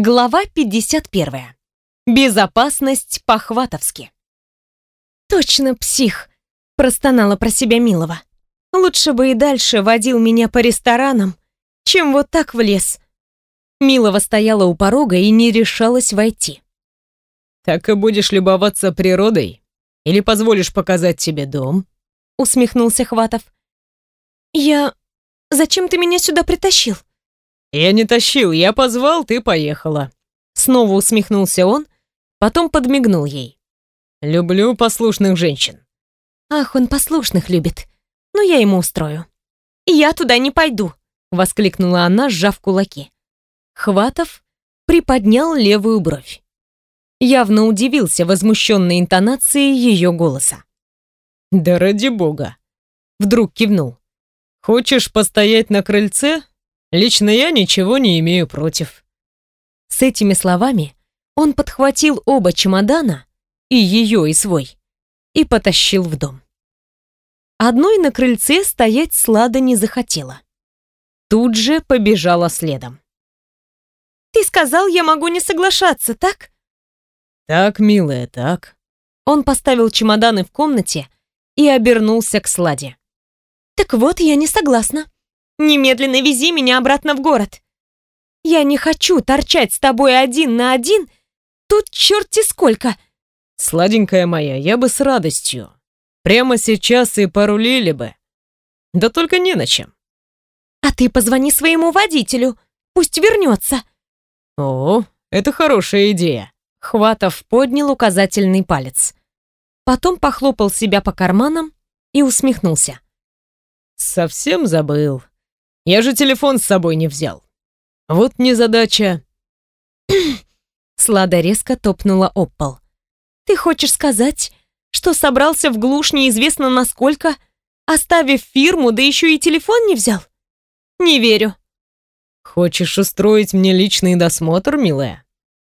Глава 51. Безопасность по-хватовски. «Точно псих!» – простонала про себя Милова. «Лучше бы и дальше водил меня по ресторанам, чем вот так в лес». Милова стояла у порога и не решалась войти. «Так и будешь любоваться природой? Или позволишь показать тебе дом?» – усмехнулся Хватов. «Я... Зачем ты меня сюда притащил?» «Я не тащил, я позвал, ты поехала». Снова усмехнулся он, потом подмигнул ей. «Люблю послушных женщин». «Ах, он послушных любит. Ну, я ему устрою». «Я туда не пойду», — воскликнула она, сжав кулаки. Хватов приподнял левую бровь. Явно удивился возмущенной интонацией ее голоса. «Да ради бога!» Вдруг кивнул. «Хочешь постоять на крыльце? Лично я ничего не имею против. С этими словами он подхватил оба чемодана, и ее, и свой, и потащил в дом. Одной на крыльце стоять Слада не захотела. Тут же побежала следом. «Ты сказал, я могу не соглашаться, так?» «Так, милая, так». Он поставил чемоданы в комнате и обернулся к Сладе. «Так вот, я не согласна. Немедленно вези меня обратно в город. Я не хочу торчать с тобой один на один. Тут черти сколько. Сладенькая моя, я бы с радостью. Прямо сейчас и порулили бы. Да только не на чем. А ты позвони своему водителю. Пусть вернется. О, это хорошая идея. Хватов поднял указательный палец. Потом похлопал себя по карманам и усмехнулся. Совсем забыл. Я же телефон с собой не взял. Вот незадача. Слада резко топнула об пол. Ты хочешь сказать, что собрался в глушь неизвестно насколько, оставив фирму, да еще и телефон не взял? Не верю. Хочешь устроить мне личный досмотр, милая?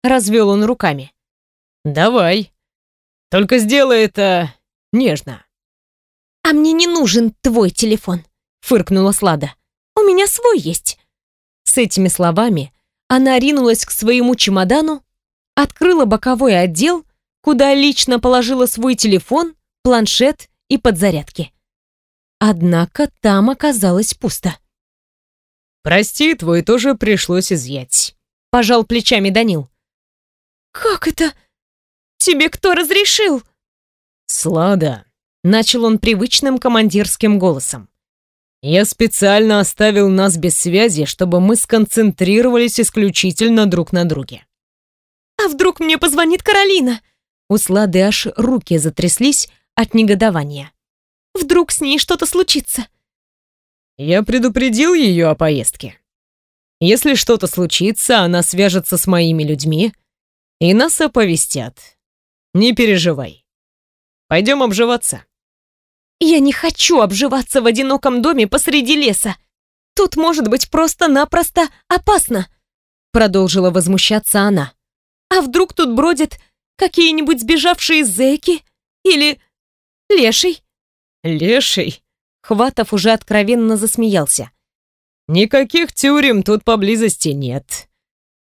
Развел он руками. Давай. Только сделай это нежно. А мне не нужен твой телефон, фыркнула Слада. У меня свой есть». С этими словами она ринулась к своему чемодану, открыла боковой отдел, куда лично положила свой телефон, планшет и подзарядки. Однако там оказалось пусто. «Прости, твой тоже пришлось изъять», — пожал плечами Данил. «Как это? Тебе кто разрешил?» «Слада», — начал он привычным командирским голосом. Я специально оставил нас без связи, чтобы мы сконцентрировались исключительно друг на друге. А вдруг мне позвонит Каролина? У Слады аж руки затряслись от негодования. Вдруг с ней что-то случится? Я предупредил ее о поездке. Если что-то случится, она свяжется с моими людьми и нас оповестят. Не переживай. Пойдем обживаться. Я не хочу обживаться в одиноком доме посреди леса. Тут может быть просто-напросто опасно, продолжила возмущаться она. А вдруг тут бродят какие-нибудь сбежавшие зэки или леший? Леший? Хватов уже откровенно засмеялся. Никаких тюрем тут поблизости нет.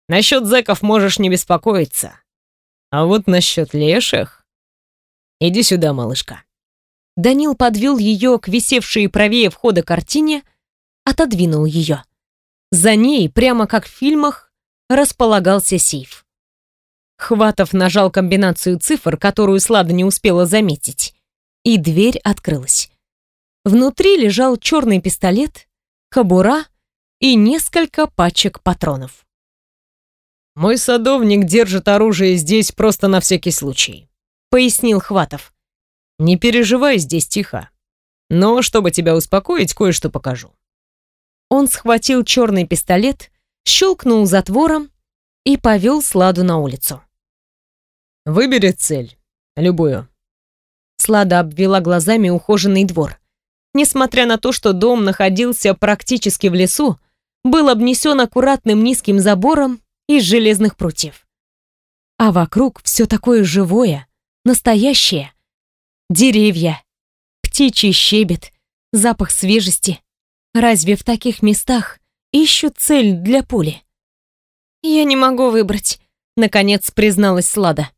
Насчет зэков можешь не беспокоиться. А вот насчет леших... Иди сюда, малышка. Данил подвел ее к висевшей правее входа картине, отодвинул ее. За ней, прямо как в фильмах, располагался сейф. Хватов нажал комбинацию цифр, которую Слада не успела заметить, и дверь открылась. Внутри лежал черный пистолет, кобура и несколько пачек патронов. «Мой садовник держит оружие здесь просто на всякий случай», — пояснил Хватов. Не переживай, здесь тихо. Но, чтобы тебя успокоить, кое-что покажу. Он схватил черный пистолет, щелкнул затвором и повел Сладу на улицу. Выбери цель, любую. Слада обвела глазами ухоженный двор. Несмотря на то, что дом находился практически в лесу, был обнесен аккуратным низким забором из железных прутьев. А вокруг все такое живое, настоящее, деревья, птичий щебет, запах свежести. Разве в таких местах ищут цель для пули? Я не могу выбрать, наконец призналась Слада.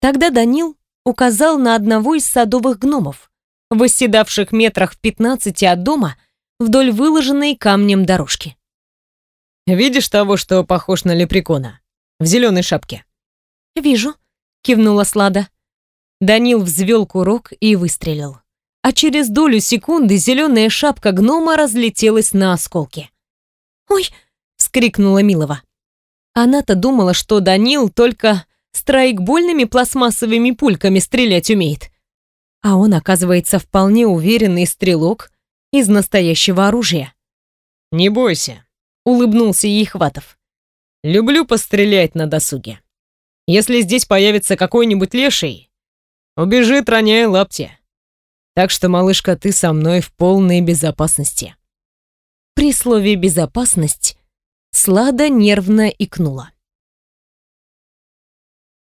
Тогда Данил указал на одного из садовых гномов, восседавших метрах в пятнадцати от дома вдоль выложенной камнем дорожки. «Видишь того, что похож на лепрекона? В зеленой шапке?» «Вижу», — кивнула Слада. Данил взвел курок и выстрелил. А через долю секунды зеленая шапка гнома разлетелась на осколки. «Ой!» — вскрикнула Милова. Она-то думала, что Данил только страйкбольными пластмассовыми пульками стрелять умеет. А он, оказывается, вполне уверенный стрелок из настоящего оружия. «Не бойся», — улыбнулся ей Хватов. «Люблю пострелять на досуге. Если здесь появится какой-нибудь леший, убежит, роняя лапти. Так что, малышка, ты со мной в полной безопасности». При слове «безопасность» Слада нервно икнула.